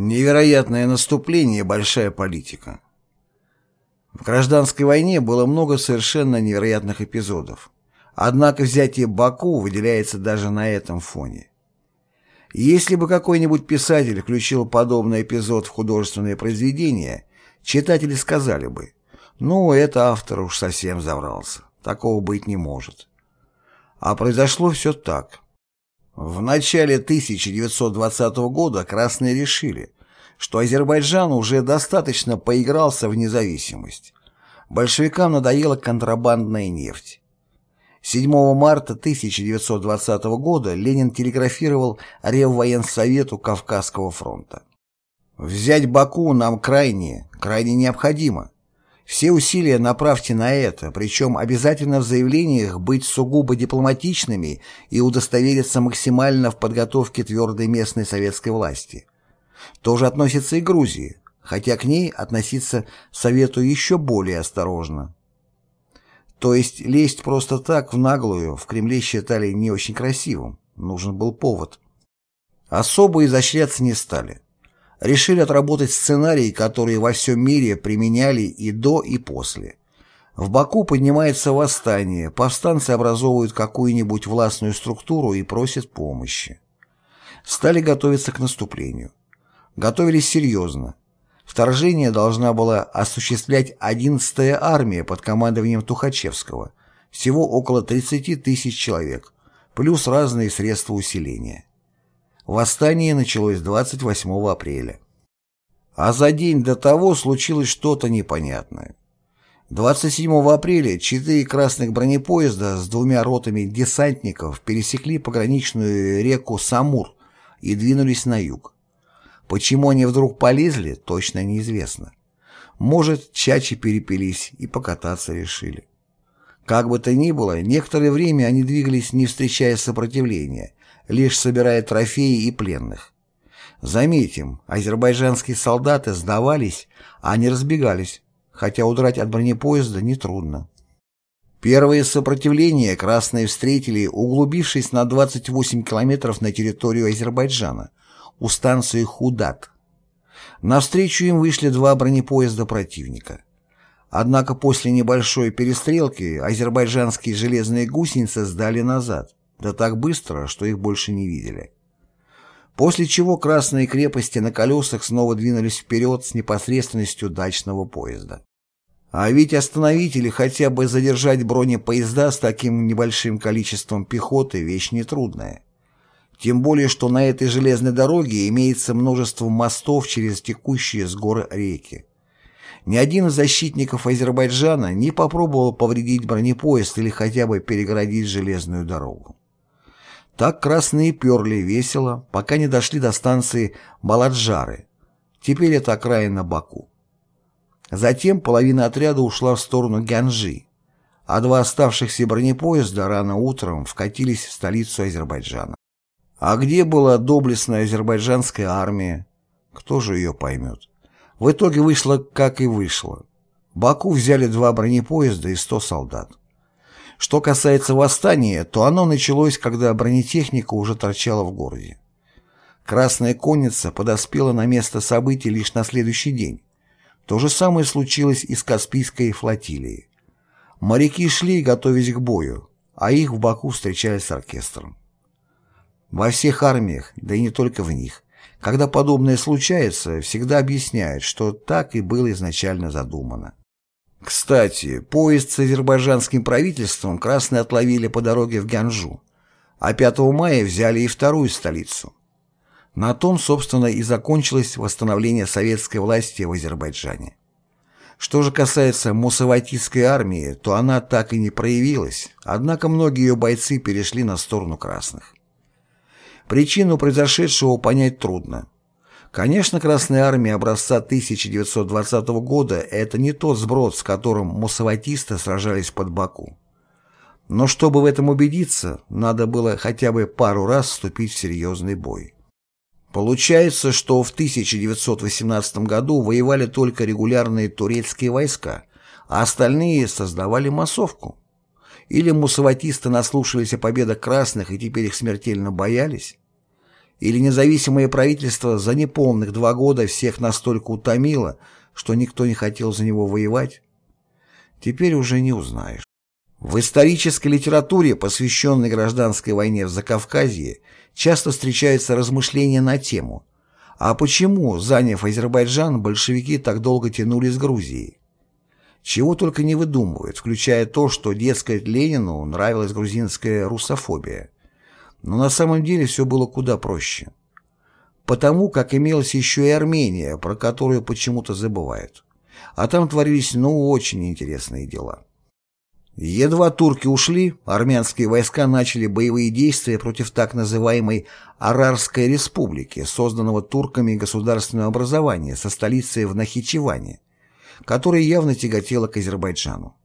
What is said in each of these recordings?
Невероятное наступление, большая политика. В гражданской войне было много совершенно невероятных эпизодов. Однако взятие Баку выделяется даже на этом фоне. Если бы какой-нибудь писатель включил подобный эпизод в художественное произведение, читатели сказали бы, ну, это автор уж совсем заврался, такого быть не может. А произошло все так. В начале 1920 года красные решили, что Азербайджан уже достаточно поигрался в независимость. Большевикам надоела контрабандная нефть. 7 марта 1920 года Ленин телеграфировал Реввоенсовету Кавказского фронта. «Взять Баку нам крайне, крайне необходимо. Все усилия направьте на это, причем обязательно в заявлениях быть сугубо дипломатичными и удостовериться максимально в подготовке твердой местной советской власти. Тоже относится и к Грузии, хотя к ней относиться советую еще более осторожно. То есть лезть просто так в наглую в Кремле считали не очень красивым, нужен был повод. Особо изощряться не стали решили отработать сценарий, который во всем мире применяли и до, и после. В Баку поднимается восстание, повстанцы образовывают какую-нибудь властную структуру и просят помощи. Стали готовиться к наступлению. Готовились серьезно. Вторжение должна была осуществлять 11-я армия под командованием Тухачевского, всего около 30 тысяч человек, плюс разные средства усиления. Восстание началось 28 апреля. А за день до того случилось что-то непонятное. 27 апреля четыре красных бронепоезда с двумя ротами десантников пересекли пограничную реку Самур и двинулись на юг. Почему они вдруг полезли, точно неизвестно. Может, чачи перепились и покататься решили. Как бы то ни было, некоторое время они двигались, не встречая сопротивления, лишь собирая трофеи и пленных. Заметим, азербайджанские солдаты сдавались, а не разбегались, хотя удрать от бронепоезда нетрудно. Первые сопротивления красные встретили, углубившись на 28 километров на территорию Азербайджана, у станции Худат. Навстречу им вышли два бронепоезда противника. Однако после небольшой перестрелки азербайджанские железные гусеницы сдали назад, да так быстро, что их больше не видели. После чего красные крепости на колесах снова двинулись вперед с непосредственностью дачного поезда. А ведь остановить или хотя бы задержать бронепоезда с таким небольшим количеством пехоты – вещь нетрудная. Тем более, что на этой железной дороге имеется множество мостов через текущие с гор реки. Ни один из защитников Азербайджана не попробовал повредить бронепоезд или хотя бы перегородить железную дорогу. Так красные перли весело, пока не дошли до станции Баладжары. Теперь это окраина Баку. Затем половина отряда ушла в сторону Гянжи, а два оставшихся бронепоезда рано утром вкатились в столицу Азербайджана. А где была доблестная азербайджанская армия? Кто же ее поймет? В итоге вышло, как и вышло. Баку взяли два бронепоезда и сто солдат. Что касается восстания, то оно началось, когда бронетехника уже торчала в городе. Красная конница подоспела на место событий лишь на следующий день. То же самое случилось и с Каспийской флотилией. Моряки шли, готовясь к бою, а их в Баку встречали с оркестром. Во всех армиях, да и не только в них, когда подобное случается, всегда объясняют, что так и было изначально задумано. Кстати, поезд с азербайджанским правительством красные отловили по дороге в Гянжу, а 5 мая взяли и вторую столицу. На том, собственно, и закончилось восстановление советской власти в Азербайджане. Что же касается мусаватистской армии, то она так и не проявилась, однако многие ее бойцы перешли на сторону красных. Причину произошедшего понять трудно. Конечно, Красная Армия образца 1920 года – это не тот сброд, с которым муссаватисты сражались под Баку. Но чтобы в этом убедиться, надо было хотя бы пару раз вступить в серьезный бой. Получается, что в 1918 году воевали только регулярные турецкие войска, а остальные создавали массовку. Или муссаватисты наслушались о победах красных и теперь их смертельно боялись? Или независимое правительство за неполных два года всех настолько утомило, что никто не хотел за него воевать? Теперь уже не узнаешь. В исторической литературе, посвященной гражданской войне в Закавказье, часто встречаются размышления на тему «А почему, заняв Азербайджан, большевики так долго тянули с Грузией?» Чего только не выдумывают, включая то, что, дескать, Ленину нравилась грузинская русофобия. Но на самом деле все было куда проще. Потому как имелась еще и Армения, про которую почему-то забывают. А там творились ну очень интересные дела. Едва турки ушли, армянские войска начали боевые действия против так называемой Арарской республики, созданного турками государственного образования со столицей в Нахичеване, которое явно тяготело к Азербайджану.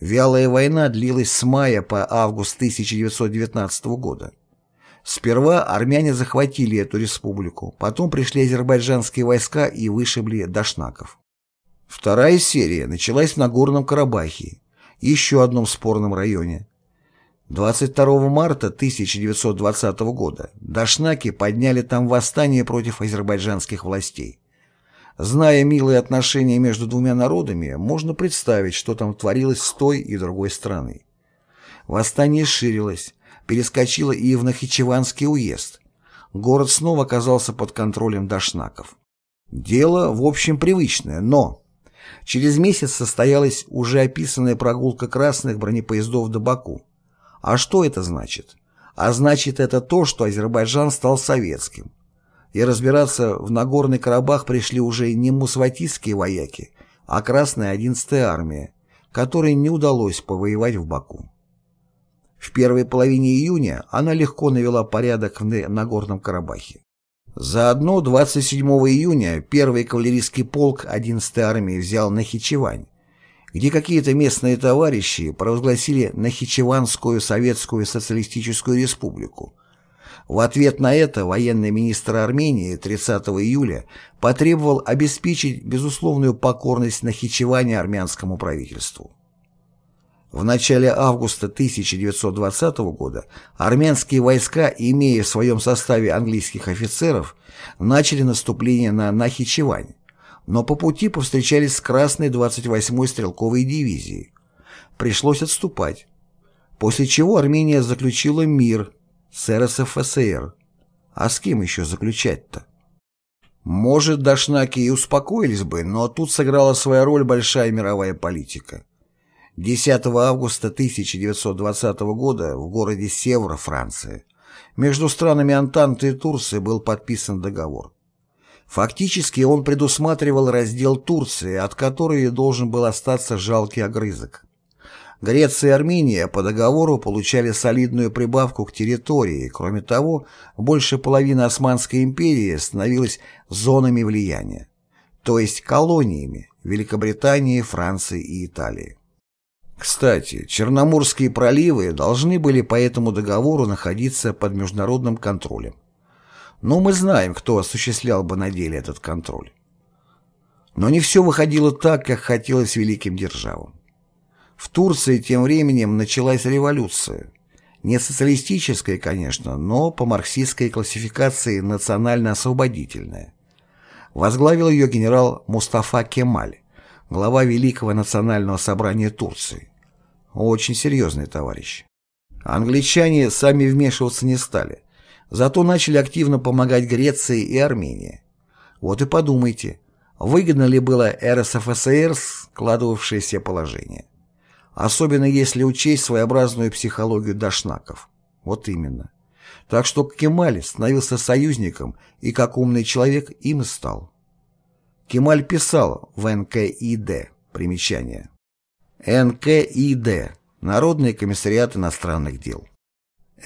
Вялая война длилась с мая по август 1919 года. Сперва армяне захватили эту республику, потом пришли азербайджанские войска и вышибли дашнаков. Вторая серия началась в Нагорном Карабахе, еще одном спорном районе. 22 марта 1920 года дашнаки подняли там восстание против азербайджанских властей. Зная милые отношения между двумя народами, можно представить, что там творилось с той и другой стороны. Восстание ширилось, перескочило и в Нахичеванский уезд. Город снова оказался под контролем дашнаков. Дело, в общем, привычное, но... Через месяц состоялась уже описанная прогулка красных бронепоездов до Баку. А что это значит? А значит это то, что Азербайджан стал советским. И разбираться в Нагорный Карабах пришли уже не мусватистские вояки, а Красная 11-я армия, которой не удалось повоевать в Баку. В первой половине июня она легко навела порядок в Нагорном Карабахе. Заодно 27 июня первый кавалерийский полк 11-й армии взял Нахичевань, где какие-то местные товарищи провозгласили Нахичеванскую Советскую Социалистическую Республику. В ответ на это военный министр Армении 30 июля потребовал обеспечить безусловную покорность Нахичевани армянскому правительству. В начале августа 1920 года армянские войска, имея в своем составе английских офицеров, начали наступление на Нахичевань, но по пути повстречались с Красной 28-й стрелковой дивизией. Пришлось отступать. После чего Армения заключила мир с РСФСР. А с кем еще заключать-то? Может, дашнаки и успокоились бы, но тут сыграла свою роль большая мировая политика. 10 августа 1920 года в городе Севра, Франция, между странами Антанты и Турции был подписан договор. Фактически он предусматривал раздел Турции, от которой должен был остаться жалкий огрызок. Греция и Армения по договору получали солидную прибавку к территории, кроме того, больше половины Османской империи становилась зонами влияния, то есть колониями Великобритании, Франции и Италии. Кстати, Черноморские проливы должны были по этому договору находиться под международным контролем. Но мы знаем, кто осуществлял бы на деле этот контроль. Но не все выходило так, как хотелось великим державам. В Турции тем временем началась революция. Не социалистическая, конечно, но по марксистской классификации национально-освободительная. Возглавил ее генерал Мустафа Кемаль глава Великого национального собрания Турции. Очень серьезный товарищ. Англичане сами вмешиваться не стали, зато начали активно помогать Греции и Армении. Вот и подумайте, выгодно ли было РСФСР складывавшееся положение. Особенно если учесть своеобразную психологию дашнаков. Вот именно. Так что Кемаль становился союзником и как умный человек им и стал. Кемаль писал в НКИД, примечание. НКИД – Народный комиссариат иностранных дел.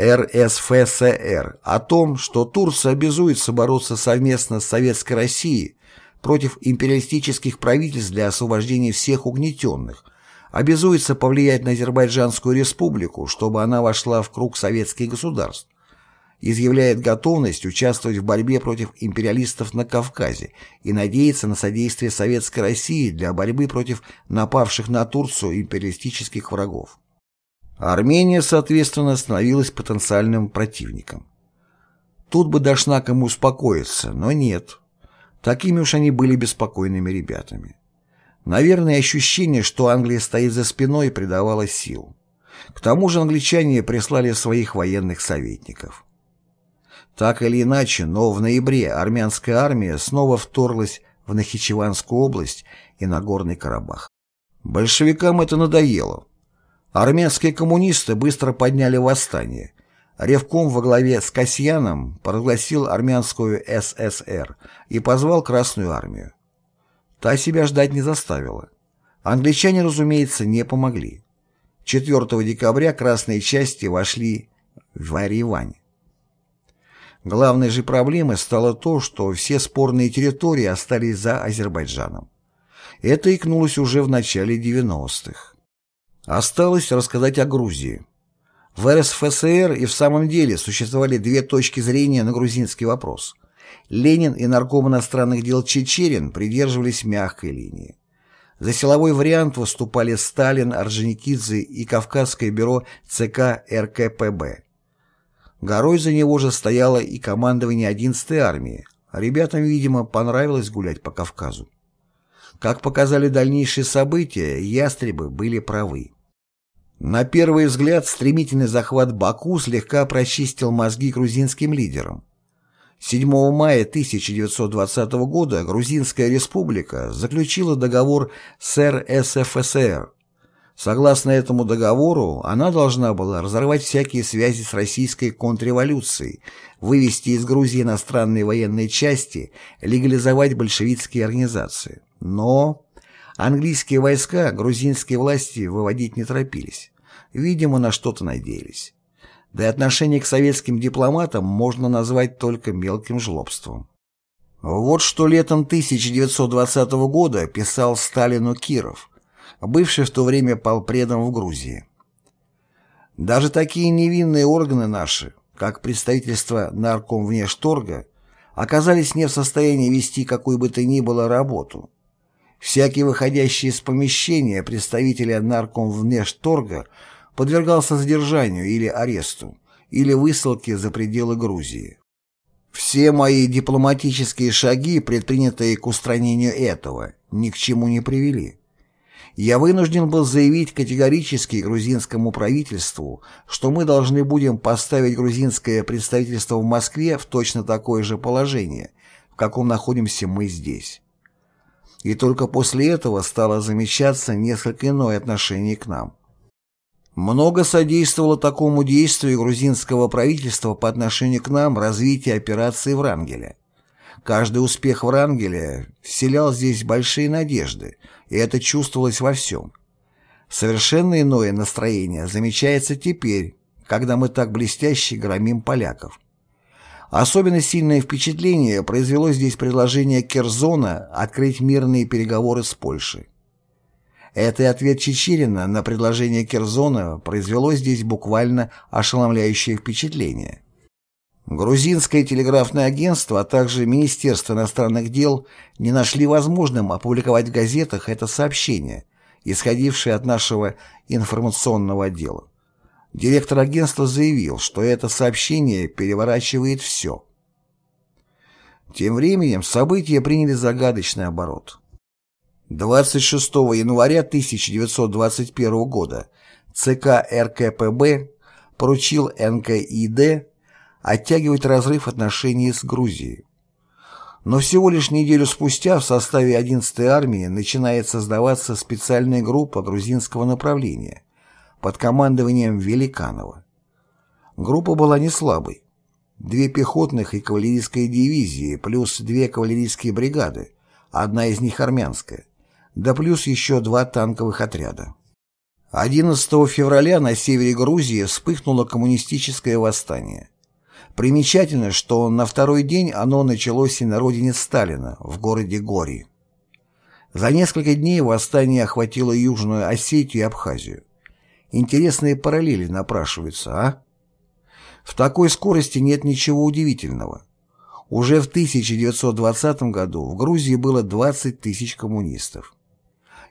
РСФСР о том, что Турция обязуется бороться совместно с Советской Россией против империалистических правительств для освобождения всех угнетенных, обязуется повлиять на Азербайджанскую республику, чтобы она вошла в круг советских государств, изъявляет готовность участвовать в борьбе против империалистов на Кавказе и надеется на содействие Советской России для борьбы против напавших на Турцию империалистических врагов. Армения, соответственно, становилась потенциальным противником. Тут бы Дашнак ему успокоиться, но нет. Такими уж они были беспокойными ребятами. Наверное, ощущение, что Англия стоит за спиной, придавало сил. К тому же англичане прислали своих военных советников. Так или иначе, но в ноябре армянская армия снова вторглась в Нахичеванскую область и Нагорный Карабах. Большевикам это надоело. Армянские коммунисты быстро подняли восстание. Ревком во главе с Касьяном прогласил армянскую ССР и позвал Красную армию. Та себя ждать не заставила. Англичане, разумеется, не помогли. 4 декабря красные части вошли в Аривань. Главной же проблемой стало то, что все спорные территории остались за Азербайджаном. Это икнулось уже в начале 90-х. Осталось рассказать о Грузии. В РСФСР и в самом деле существовали две точки зрения на грузинский вопрос. Ленин и нарком иностранных дел Чечерин придерживались мягкой линии. За силовой вариант выступали Сталин, Орджоникидзе и Кавказское бюро ЦК РКПБ. Горой за него же стояло и командование 11-й армии. Ребятам, видимо, понравилось гулять по Кавказу. Как показали дальнейшие события, ястребы были правы. На первый взгляд, стремительный захват Баку слегка прочистил мозги грузинским лидерам. 7 мая 1920 года Грузинская республика заключила договор с РСФСР. Согласно этому договору, она должна была разорвать всякие связи с российской контрреволюцией, вывести из Грузии иностранные военные части, легализовать большевистские организации. Но английские войска грузинские власти выводить не торопились. Видимо, на что-то надеялись да и отношение к советским дипломатам можно назвать только мелким жлобством. Вот что летом 1920 года писал Сталину Киров, бывший в то время полпредом в Грузии. Даже такие невинные органы наши, как представительство нарком внешторга, оказались не в состоянии вести какую бы то ни было работу. Всякий выходящий из помещения представителя нарком внешторга подвергался задержанию или аресту, или высылке за пределы Грузии. Все мои дипломатические шаги, предпринятые к устранению этого, ни к чему не привели. Я вынужден был заявить категорически грузинскому правительству, что мы должны будем поставить грузинское представительство в Москве в точно такое же положение, в каком находимся мы здесь. И только после этого стало замечаться несколько иное отношение к нам. Много содействовало такому действию грузинского правительства по отношению к нам развитие операции Врангеля. Каждый успех Врангеля вселял здесь большие надежды, и это чувствовалось во всем. Совершенно иное настроение замечается теперь, когда мы так блестяще громим поляков. Особенно сильное впечатление произвело здесь предложение Керзона открыть мирные переговоры с Польшей. Это и ответ Чечерина на предложение Керзона произвело здесь буквально ошеломляющее впечатление. Грузинское телеграфное агентство, а также Министерство иностранных дел не нашли возможным опубликовать в газетах это сообщение, исходившее от нашего информационного отдела. Директор агентства заявил, что это сообщение переворачивает все. Тем временем события приняли загадочный оборот. 26 января 1921 года ЦК РКПБ поручил НКИД оттягивать разрыв отношений с Грузией. Но всего лишь неделю спустя в составе 11-й армии начинает создаваться специальная группа грузинского направления под командованием Великанова. Группа была не слабой. Две пехотных и кавалерийские дивизии плюс две кавалерийские бригады, одна из них армянская да плюс еще два танковых отряда. 11 февраля на севере Грузии вспыхнуло коммунистическое восстание. Примечательно, что на второй день оно началось и на родине Сталина, в городе Гори. За несколько дней восстание охватило Южную Осетию и Абхазию. Интересные параллели напрашиваются, а? В такой скорости нет ничего удивительного. Уже в 1920 году в Грузии было 20 тысяч коммунистов.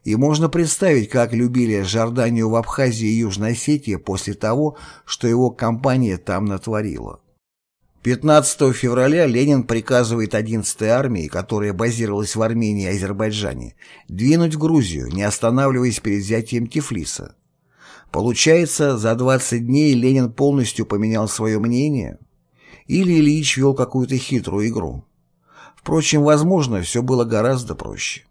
И можно представить, как любили Жорданию в Абхазии и Южной Осетии после того, что его компания там натворила. 15 февраля Ленин приказывает 11-й армии, которая базировалась в Армении и Азербайджане, двинуть в Грузию, не останавливаясь перед взятием Тифлиса. Получается, за 20 дней Ленин полностью поменял свое мнение? Или Ильич вел какую-то хитрую игру? Впрочем, возможно, все было гораздо проще.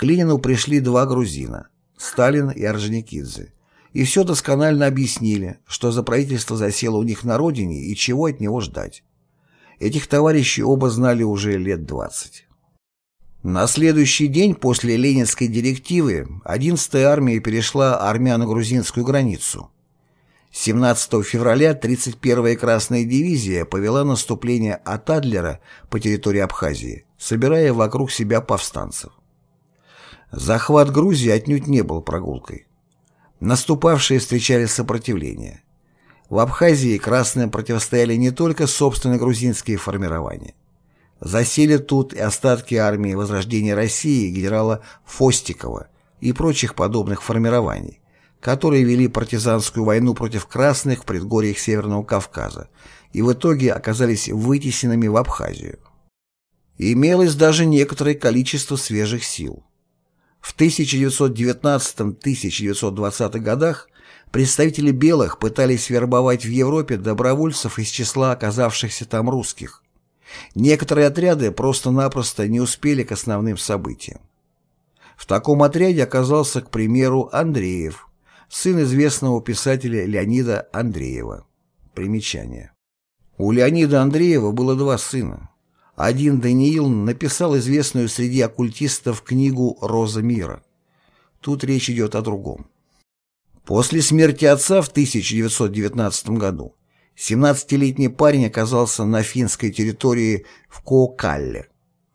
К Ленину пришли два грузина – Сталин и Орджоникидзе и все досконально объяснили, что за правительство засело у них на родине и чего от него ждать. Этих товарищей оба знали уже лет 20. На следующий день после ленинской директивы 11-я армия перешла армяно-грузинскую границу. 17 февраля 31-я Красная дивизия повела наступление от Адлера по территории Абхазии, собирая вокруг себя повстанцев. Захват Грузии отнюдь не был прогулкой. Наступавшие встречали сопротивление. В Абхазии красным противостояли не только собственные грузинские формирования. Засели тут и остатки армии Возрождения России генерала Фостикова и прочих подобных формирований, которые вели партизанскую войну против красных в предгорьях Северного Кавказа и в итоге оказались вытесненными в Абхазию. Имелось даже некоторое количество свежих сил. В 1919-1920 годах представители белых пытались вербовать в Европе добровольцев из числа оказавшихся там русских. Некоторые отряды просто-напросто не успели к основным событиям. В таком отряде оказался, к примеру, Андреев, сын известного писателя Леонида Андреева. Примечание. У Леонида Андреева было два сына. Один Даниил написал известную среди оккультистов книгу «Роза мира». Тут речь идет о другом. После смерти отца в 1919 году 17-летний парень оказался на финской территории в Коокалле,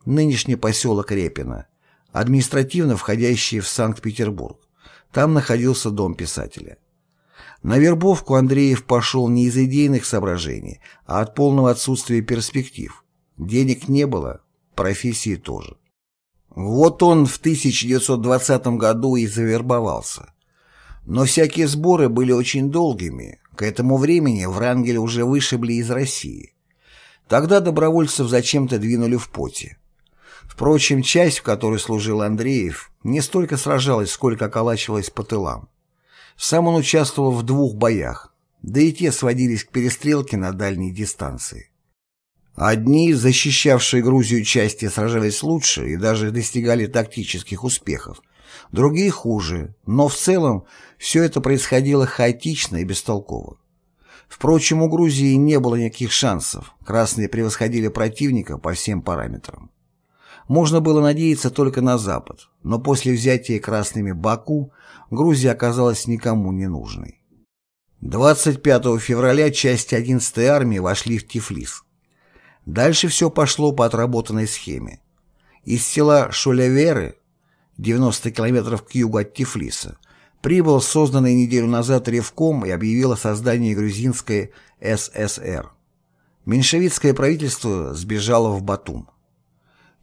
нынешний поселок Репино, административно входящий в Санкт-Петербург. Там находился дом писателя. На вербовку Андреев пошел не из идейных соображений, а от полного отсутствия перспектив. Денег не было, профессии тоже. Вот он в 1920 году и завербовался. Но всякие сборы были очень долгими. К этому времени Врангеля уже вышибли из России. Тогда добровольцев зачем-то двинули в поте. Впрочем, часть, в которой служил Андреев, не столько сражалась, сколько околачивалась по тылам. Сам он участвовал в двух боях, да и те сводились к перестрелке на дальней дистанции. Одни, защищавшие Грузию части, сражались лучше и даже достигали тактических успехов, другие хуже, но в целом все это происходило хаотично и бестолково. Впрочем, у Грузии не было никаких шансов, красные превосходили противника по всем параметрам. Можно было надеяться только на Запад, но после взятия красными Баку Грузия оказалась никому не нужной. 25 февраля части 11-й армии вошли в Тифлис. Дальше все пошло по отработанной схеме. Из села Шулеверы, 90 километров к югу от Тифлиса, прибыл созданный неделю назад Ревком и объявил о создании грузинской ССР. Меньшевистское правительство сбежало в Батум.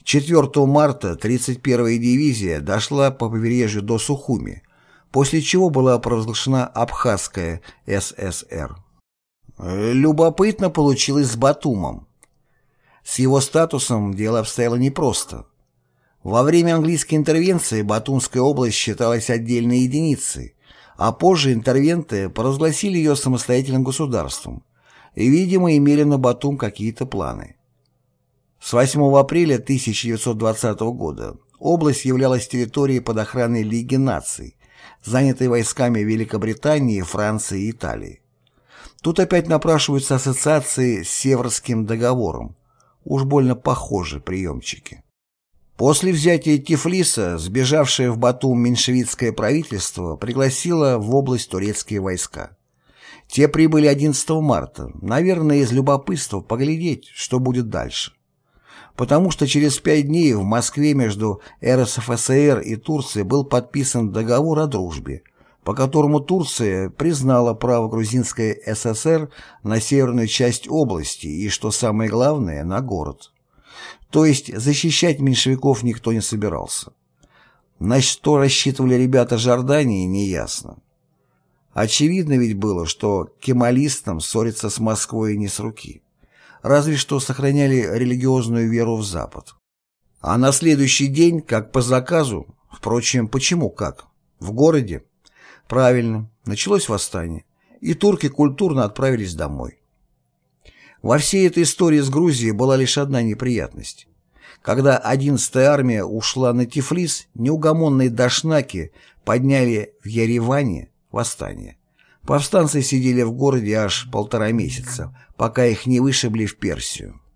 4 марта 31-я дивизия дошла по побережью до Сухуми, после чего была провозглашена Абхазская ССР. Любопытно получилось с Батумом. С его статусом дело обстояло непросто. Во время английской интервенции Батумская область считалась отдельной единицей, а позже интервенты провозгласили ее самостоятельным государством и, видимо, имели на Батум какие-то планы. С 8 апреля 1920 года область являлась территорией под охраной Лиги наций, занятой войсками Великобритании, Франции и Италии. Тут опять напрашиваются ассоциации с Северским договором, Уж больно похожи приемчики. После взятия Тифлиса, сбежавшее в Батум меньшевистское правительство пригласило в область турецкие войска. Те прибыли 11 марта, наверное, из любопытства поглядеть, что будет дальше. Потому что через пять дней в Москве между РСФСР и Турцией был подписан договор о дружбе, по которому Турция признала право Грузинской ССР на северную часть области и, что самое главное, на город. То есть защищать меньшевиков никто не собирался. На что рассчитывали ребята Жордании, неясно. Очевидно ведь было, что кемалистам ссориться с Москвой не с руки. разве что сохраняли религиозную веру в Запад. А на следующий день, как по заказу, впрочем, почему как? В городе? Правильно, началось восстание, и турки культурно отправились домой. Во всей этой истории с Грузией была лишь одна неприятность. Когда 11-я армия ушла на Тифлис, неугомонные дашнаки подняли в Яреване восстание. Повстанцы сидели в городе аж полтора месяца, пока их не вышибли в Персию.